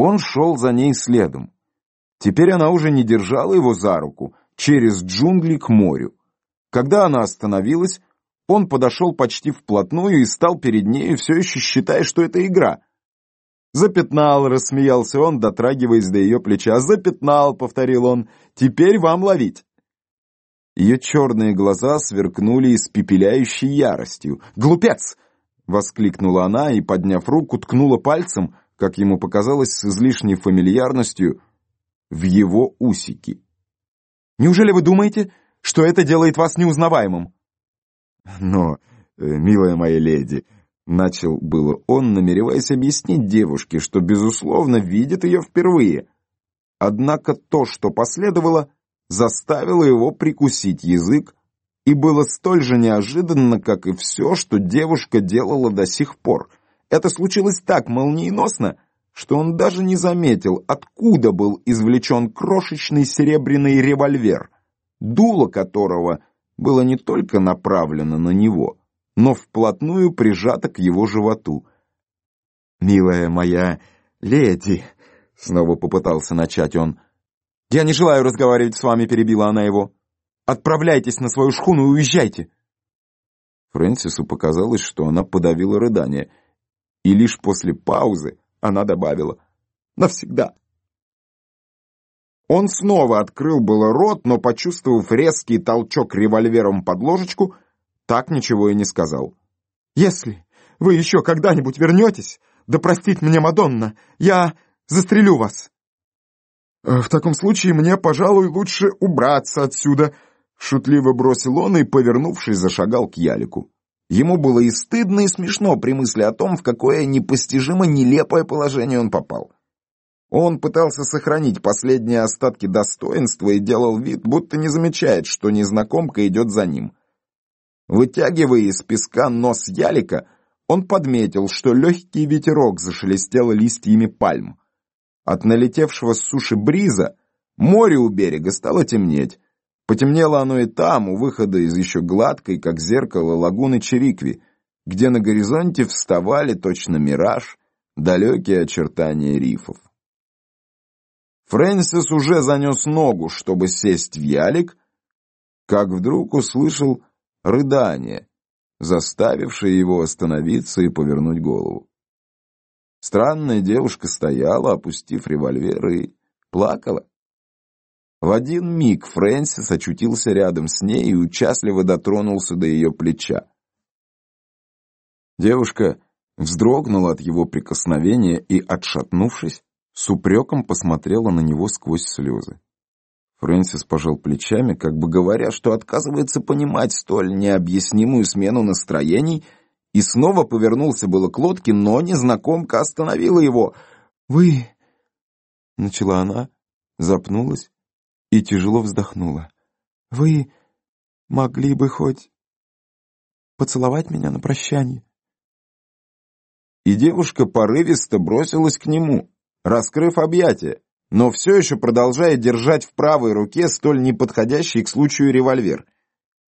Он шел за ней следом. Теперь она уже не держала его за руку через джунгли к морю. Когда она остановилась, он подошел почти вплотную и стал перед нею, все еще считая, что это игра. «Запятнал», — рассмеялся он, дотрагиваясь до ее плеча. «Запятнал», — повторил он, — «теперь вам ловить». Ее черные глаза сверкнули испепеляющей яростью. «Глупец!» — воскликнула она и, подняв руку, ткнула пальцем, как ему показалось, с излишней фамильярностью, в его усики. «Неужели вы думаете, что это делает вас неузнаваемым?» «Но, э, милая моя леди», — начал было он, намереваясь объяснить девушке, что, безусловно, видит ее впервые. Однако то, что последовало, заставило его прикусить язык, и было столь же неожиданно, как и все, что девушка делала до сих пор. Это случилось так молниеносно, что он даже не заметил, откуда был извлечен крошечный серебряный револьвер, дуло которого было не только направлено на него, но вплотную прижато к его животу. «Милая моя леди», — снова попытался начать он, — «Я не желаю разговаривать с вами», — перебила она его. «Отправляйтесь на свою шхуну и уезжайте». Фрэнсису показалось, что она подавила рыдание, и лишь после паузы она добавила «навсегда». Он снова открыл было рот, но, почувствовав резкий толчок револьвером под ложечку, так ничего и не сказал. «Если вы еще когда-нибудь вернетесь, да простит мне Мадонна, я застрелю вас!» «Э, «В таком случае мне, пожалуй, лучше убраться отсюда», — шутливо бросил он и, повернувшись, зашагал к Ялику. Ему было и стыдно, и смешно при мысли о том, в какое непостижимо нелепое положение он попал. Он пытался сохранить последние остатки достоинства и делал вид, будто не замечает, что незнакомка идет за ним. Вытягивая из песка нос ялика, он подметил, что легкий ветерок зашелестел листьями пальм. От налетевшего с суши бриза море у берега стало темнеть. Потемнело оно и там, у выхода из еще гладкой, как зеркало, лагуны Черикви, где на горизонте вставали точно мираж, далекие очертания рифов. Фрэнсис уже занес ногу, чтобы сесть в ялик, как вдруг услышал рыдание, заставившее его остановиться и повернуть голову. Странная девушка стояла, опустив револьвер, и плакала. В один миг Фрэнсис очутился рядом с ней и участливо дотронулся до ее плеча. Девушка вздрогнула от его прикосновения и, отшатнувшись, с упреком посмотрела на него сквозь слезы. Фрэнсис пожал плечами, как бы говоря, что отказывается понимать столь необъяснимую смену настроений — и снова повернулся было к лодке, но незнакомка остановила его. «Вы...» — начала она, запнулась и тяжело вздохнула. «Вы могли бы хоть поцеловать меня на прощание?» И девушка порывисто бросилась к нему, раскрыв объятия, но все еще продолжая держать в правой руке столь неподходящий к случаю револьвер.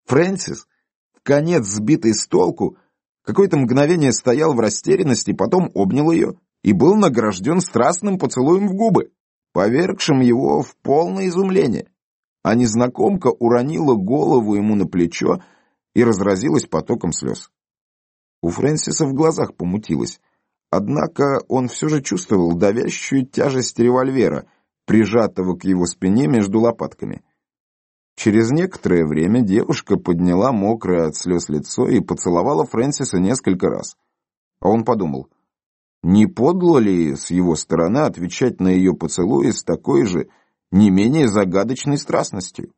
Фрэнсис, в конец сбитый с толку, Какое-то мгновение стоял в растерянности, потом обнял ее и был награжден страстным поцелуем в губы, повергшим его в полное изумление. А незнакомка уронила голову ему на плечо и разразилась потоком слез. У Фрэнсиса в глазах помутилось, однако он все же чувствовал давящую тяжесть револьвера, прижатого к его спине между лопатками. Через некоторое время девушка подняла мокрое от слез лицо и поцеловала Фрэнсиса несколько раз. А он подумал, не подло ли с его стороны отвечать на ее поцелуи с такой же, не менее загадочной страстностью?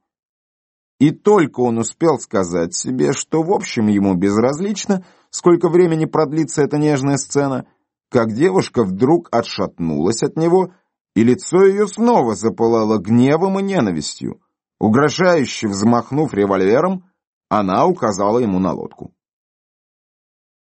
И только он успел сказать себе, что в общем ему безразлично, сколько времени продлится эта нежная сцена, как девушка вдруг отшатнулась от него, и лицо ее снова запылало гневом и ненавистью. Угрожающе взмахнув револьвером, она указала ему на лодку.